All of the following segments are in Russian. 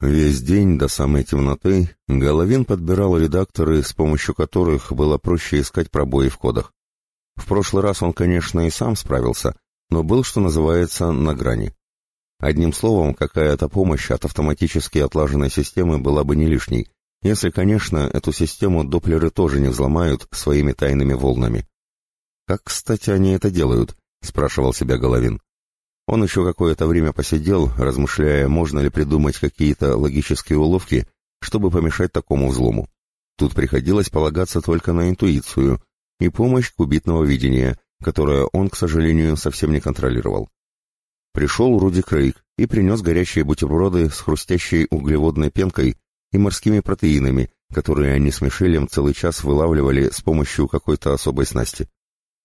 Весь день до самой темноты Головин подбирал редакторы, с помощью которых было проще искать пробои в кодах. В прошлый раз он, конечно, и сам справился, но был, что называется, на грани. Одним словом, какая-то помощь от автоматически отлаженной системы была бы не лишней, если, конечно, эту систему доплеры тоже не взломают своими тайными волнами. «Как, кстати, они это делают?» — спрашивал себя Головин. Он еще какое-то время посидел, размышляя, можно ли придумать какие-то логические уловки, чтобы помешать такому взлому. Тут приходилось полагаться только на интуицию и помощь кубитного видения, которое он, к сожалению, совсем не контролировал. Пришел Руди Крейг и принес горячие бутерброды с хрустящей углеводной пенкой и морскими протеинами, которые они с Мишелем целый час вылавливали с помощью какой-то особой снасти.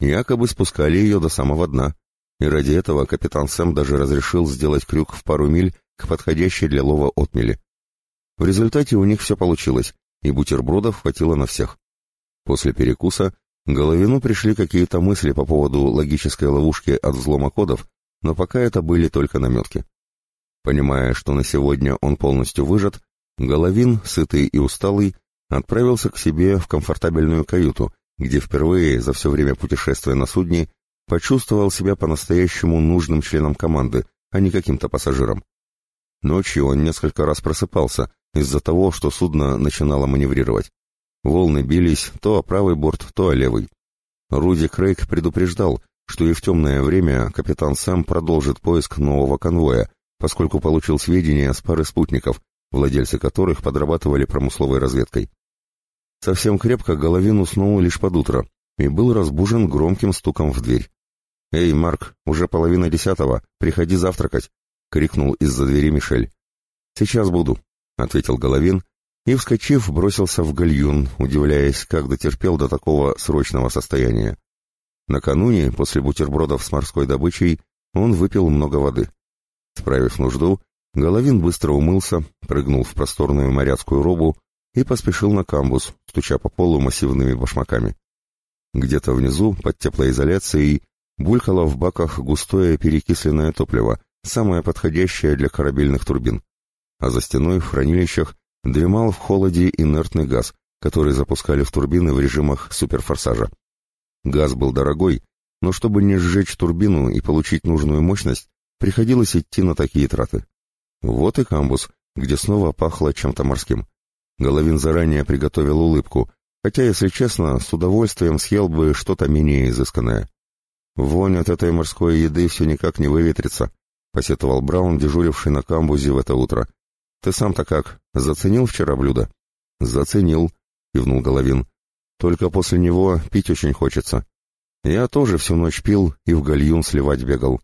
Якобы спускали ее до самого дна и ради этого капитан Сэм даже разрешил сделать крюк в пару миль к подходящей для лова отмели. В результате у них все получилось, и бутербродов хватило на всех. После перекуса Головину пришли какие-то мысли по поводу логической ловушки от взлома кодов, но пока это были только наметки. Понимая, что на сегодня он полностью выжат, Головин, сытый и усталый, отправился к себе в комфортабельную каюту, где впервые за все время путешествия на судне почувствовал себя по-настоящему нужным членом команды, а не каким-то пассажиром. Ночью он несколько раз просыпался из-за того, что судно начинало маневрировать. Волны бились то о правый борт, то о левый. Руди Крейг предупреждал, что и в темное время капитан Сэм продолжит поиск нового конвоя, поскольку получил сведения с пары спутников, владельцы которых подрабатывали промысловой разведкой. Совсем крепко Головин уснул лишь под утро и был разбужен громким стуком в дверь. «Эй, Марк, уже половина десятого, приходи завтракать!» — крикнул из-за двери Мишель. «Сейчас буду», — ответил Головин, и, вскочив, бросился в гальюн, удивляясь, как дотерпел до такого срочного состояния. Накануне, после бутербродов с морской добычей, он выпил много воды. Справив нужду, Головин быстро умылся, прыгнул в просторную моряцкую робу и поспешил на камбус, стуча по полу массивными башмаками. Где-то внизу, под теплоизоляцией, булькало в баках густое перекисленное топливо, самое подходящее для корабельных турбин. А за стеной в хранилищах дремал в холоде инертный газ, который запускали в турбины в режимах суперфорсажа. Газ был дорогой, но чтобы не сжечь турбину и получить нужную мощность, приходилось идти на такие траты. Вот и камбус, где снова пахло чем-то морским. Головин заранее приготовил улыбку, хотя, если честно, с удовольствием съел бы что-то менее изысканное. «Вонь от этой морской еды все никак не выветрится», — посетовал Браун, дежуривший на камбузе в это утро. «Ты сам-то как, заценил вчера блюдо?» «Заценил», — кивнул Головин. «Только после него пить очень хочется. Я тоже всю ночь пил и в гальюн сливать бегал.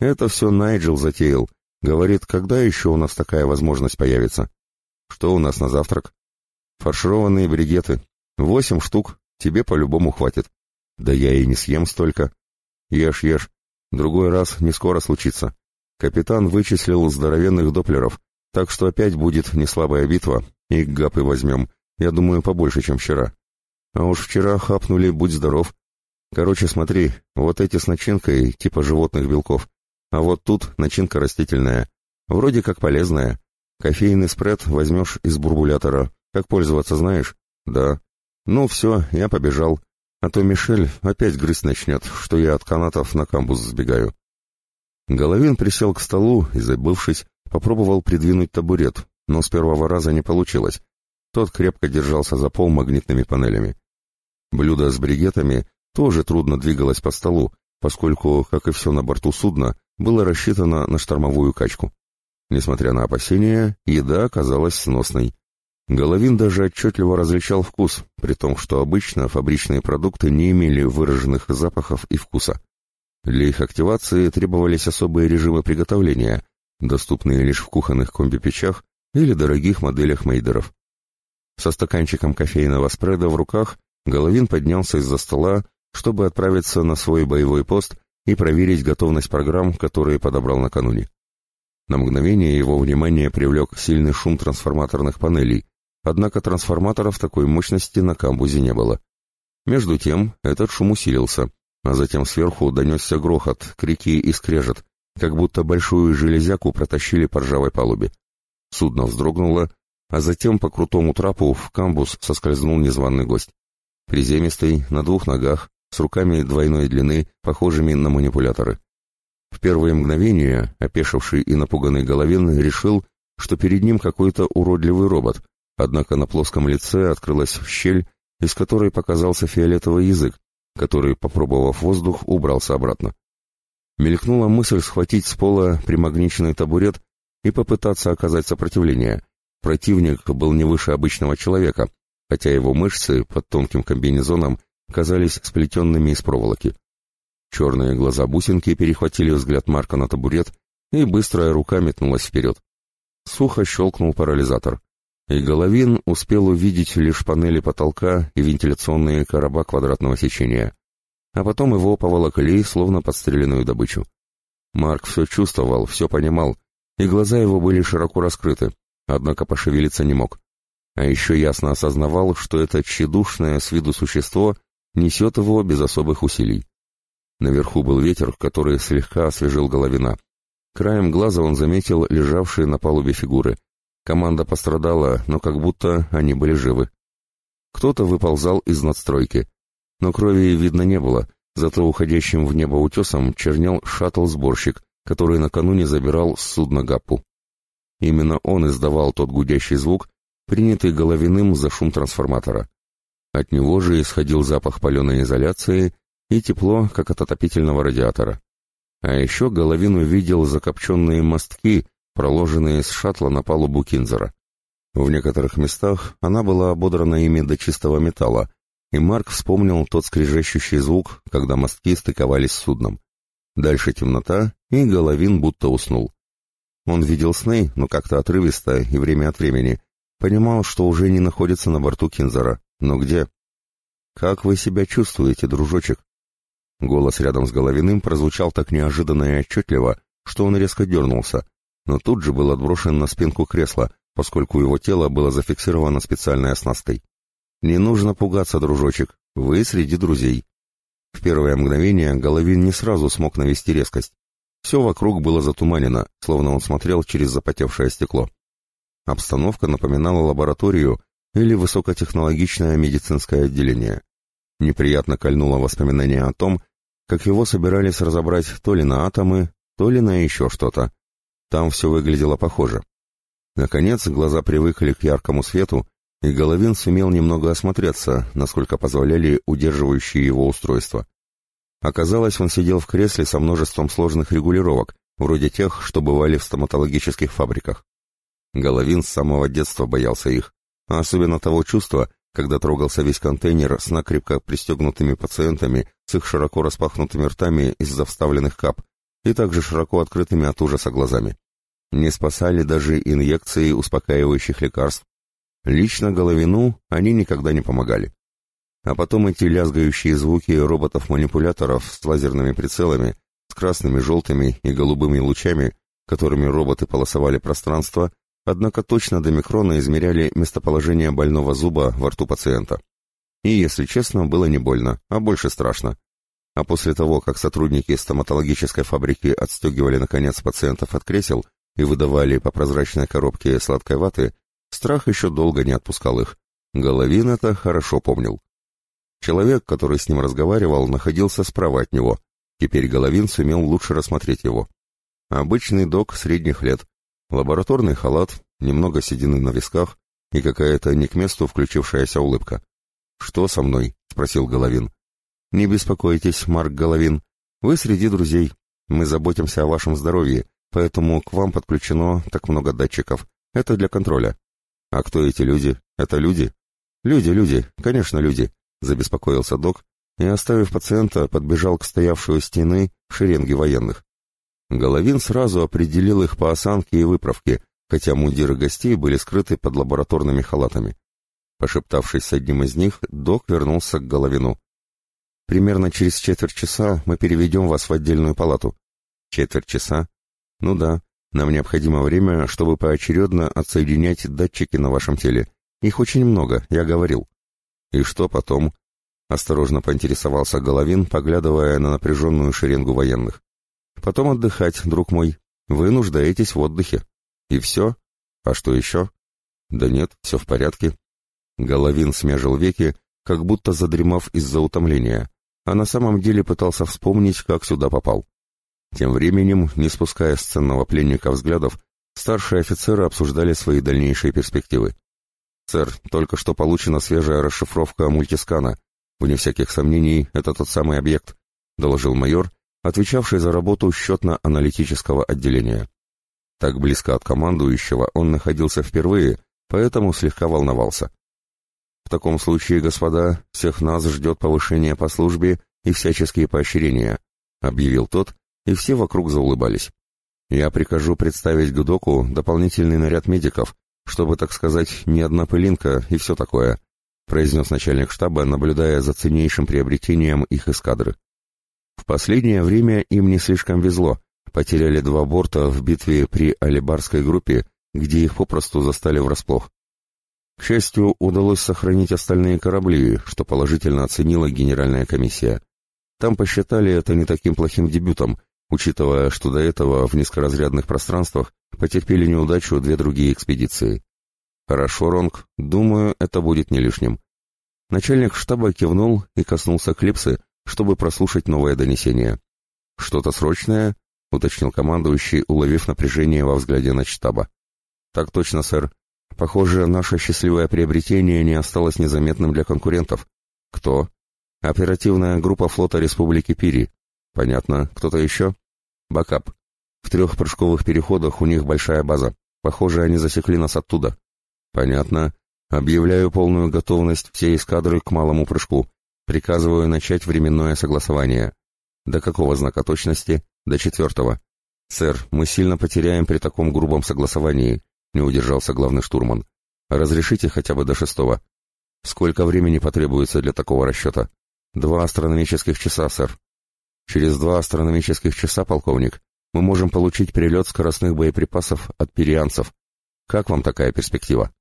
Это все Найджел затеял. Говорит, когда еще у нас такая возможность появится? Что у нас на завтрак? Фаршированные бригеты. Восемь штук, тебе по-любому хватит. Да я и не съем столько. Ешь, ешь. Другой раз не скоро случится. Капитан вычислил здоровенных доплеров, так что опять будет неслабая битва, и гапы возьмем, я думаю, побольше, чем вчера. А уж вчера хапнули, будь здоров. Короче, смотри, вот эти с начинкой, типа животных белков. А вот тут начинка растительная. Вроде как полезная. Кофейный спред возьмешь из бурбулятора. Как пользоваться знаешь? Да. Ну все, я побежал. А то Мишель опять грызть начнет, что я от канатов на камбус сбегаю. Головин присел к столу и, забывшись, попробовал придвинуть табурет, но с первого раза не получилось. Тот крепко держался за пол магнитными панелями. Блюдо с бригетами тоже трудно двигалось по столу, поскольку, как и все на борту судна, было рассчитано на штормовую качку. Несмотря на опасения, еда оказалась сносной. Головин даже отчетливо различал вкус, при том, что обычно фабричные продукты не имели выраженных запахов и вкуса. Для их активации требовались особые режимы приготовления, доступные лишь в кухонных комби-печах или дорогих моделях мейдеров. Со стаканчиком кофейного спреда в руках Головин поднялся из-за стола, чтобы отправиться на свой боевой пост и проверить готовность программ, которые подобрал накануне. На мгновение его внимание привлек сильный шум трансформаторных панелей, Однако трансформаторов такой мощности на камбузе не было. Между тем этот шум усилился, а затем сверху донесся грохот, крики и скрежет, как будто большую железяку протащили по ржавой палубе. Судно вздрогнуло, а затем по крутому трапу в камбус соскользнул незваный гость. Приземистый, на двух ногах, с руками двойной длины, похожими на манипуляторы. В первые мгновения опешивший и напуганный Головин решил, что перед ним какой-то уродливый робот, однако на плоском лице открылась щель, из которой показался фиолетовый язык, который, попробовав воздух, убрался обратно. Мелькнула мысль схватить с пола примагниченный табурет и попытаться оказать сопротивление. Противник был не выше обычного человека, хотя его мышцы под тонким комбинезоном казались сплетенными из проволоки. Черные глаза бусинки перехватили взгляд Марка на табурет, и быстрая рука метнулась вперед. Сухо щелкнул парализатор, и Головин успел увидеть лишь панели потолка и вентиляционные короба квадратного сечения. А потом его поволокли, словно подстреленную добычу. Марк все чувствовал, все понимал, и глаза его были широко раскрыты, однако пошевелиться не мог. А еще ясно осознавал, что это тщедушное с виду существо несет его без особых усилий. Наверху был ветер, который слегка освежил головина. Краем глаза он заметил лежавшие на палубе фигуры. Команда пострадала, но как будто они были живы. Кто-то выползал из надстройки. Но крови видно не было, зато уходящим в небо утесом чернел шаттл-сборщик, который накануне забирал с судна Гаппу. Именно он издавал тот гудящий звук, принятый головиным за шум трансформатора. От него же исходил запах паленой изоляции и тепло, как от отопительного радиатора. А еще Головин увидел закопченные мостки, проложенные с шаттла на палубу Кинзера. В некоторых местах она была ободрана ими до чистого металла, и Марк вспомнил тот скрежещущий звук, когда мостки стыковались с судном. Дальше темнота, и Головин будто уснул. Он видел сны, но как-то отрывисто и время от времени. Понимал, что уже не находится на борту Кинзера. Но где? «Как вы себя чувствуете, дружочек?» Голос рядом с Головиным прозвучал так неожиданно и отчетливо, что он резко дернулся, но тут же был отброшен на спинку кресла, поскольку его тело было зафиксировано специальной оснасткой. «Не нужно пугаться, дружочек, вы среди друзей». В первое мгновение Головин не сразу смог навести резкость. Все вокруг было затуманено, словно он смотрел через запотевшее стекло. Обстановка напоминала лабораторию или высокотехнологичное медицинское отделение. Неприятно кольнуло воспоминание о том, как его собирались разобрать то ли на атомы, то ли на еще что-то. Там все выглядело похоже. Наконец, глаза привыкли к яркому свету, и Головин сумел немного осмотреться, насколько позволяли удерживающие его устройства. Оказалось, он сидел в кресле со множеством сложных регулировок, вроде тех, что бывали в стоматологических фабриках. Головин с самого детства боялся их, а особенно того чувства, когда трогался весь контейнер с накрепко пристегнутыми пациентами с их широко распахнутыми ртами из-за вставленных кап и также широко открытыми от ужаса глазами. Не спасали даже инъекции успокаивающих лекарств. Лично Головину они никогда не помогали. А потом эти лязгающие звуки роботов-манипуляторов с лазерными прицелами, с красными, желтыми и голубыми лучами, которыми роботы полосовали пространство, однако точно до микрона измеряли местоположение больного зуба во рту пациента. И, если честно, было не больно, а больше страшно. А после того, как сотрудники стоматологической фабрики отстегивали наконец пациентов от кресел и выдавали по прозрачной коробке сладкой ваты, страх еще долго не отпускал их. Головин это хорошо помнил. Человек, который с ним разговаривал, находился справа от него. Теперь Головин сумел лучше рассмотреть его. Обычный док средних лет, Лабораторный халат, немного седины на висках и какая-то не к месту включившаяся улыбка. «Что со мной?» — спросил Головин. «Не беспокойтесь, Марк Головин. Вы среди друзей. Мы заботимся о вашем здоровье, поэтому к вам подключено так много датчиков. Это для контроля». «А кто эти люди? Это люди?» «Люди, люди, конечно, люди», — забеспокоился док и, оставив пациента, подбежал к стоявшей у стены шеренге военных. Головин сразу определил их по осанке и выправке, хотя мундиры гостей были скрыты под лабораторными халатами. Пошептавшись с одним из них, док вернулся к Головину. «Примерно через четверть часа мы переведем вас в отдельную палату». «Четверть часа?» «Ну да, нам необходимо время, чтобы поочередно отсоединять датчики на вашем теле. Их очень много, я говорил». «И что потом?» — осторожно поинтересовался Головин, поглядывая на напряженную шеренгу военных. Потом отдыхать, друг мой. Вы нуждаетесь в отдыхе. И все? А что еще? Да нет, все в порядке. Головин смежил веки, как будто задремав из-за утомления, а на самом деле пытался вспомнить, как сюда попал. Тем временем, не спуская с ценного пленника взглядов, старшие офицеры обсуждали свои дальнейшие перспективы. «Сэр, только что получена свежая расшифровка мультискана. Вне всяких сомнений, это тот самый объект», — доложил майор, отвечавший за работу счетно-аналитического отделения. Так близко от командующего он находился впервые, поэтому слегка волновался. В таком случае, господа, всех нас ждет повышение по службе и всяческие поощрения, объявил тот, и все вокруг заулыбались. Я прикажу представить Гудоку дополнительный наряд медиков, чтобы, так сказать, не одна пылинка и все такое, произнес начальник штаба, наблюдая за ценнейшим приобретением их эскадры. В последнее время им не слишком везло, потеряли два борта в битве при Алибарской группе, где их попросту застали врасплох. К счастью, удалось сохранить остальные корабли, что положительно оценила Генеральная комиссия. Там посчитали это не таким плохим дебютом, учитывая, что до этого в низкоразрядных пространствах потерпели неудачу две другие экспедиции. Хорошо, Ронг, думаю, это будет не лишним. Начальник штаба кивнул и коснулся клипсы, чтобы прослушать новое донесение. «Что-то срочное?» — уточнил командующий, уловив напряжение во взгляде на штаба. «Так точно, сэр. Похоже, наше счастливое приобретение не осталось незаметным для конкурентов. Кто? Оперативная группа флота Республики Пири. Понятно. Кто-то еще? Бакап. В трех прыжковых переходах у них большая база. Похоже, они засекли нас оттуда. Понятно. Объявляю полную готовность всей эскадры к малому прыжку. Приказываю начать временное согласование. До какого знака точности? До четвертого. Сэр, мы сильно потеряем при таком грубом согласовании не удержался главный штурман. «Разрешите хотя бы до шестого. Сколько времени потребуется для такого расчета?» «Два астрономических часа, сэр». «Через два астрономических часа, полковник, мы можем получить перелет скоростных боеприпасов от перианцев. Как вам такая перспектива?»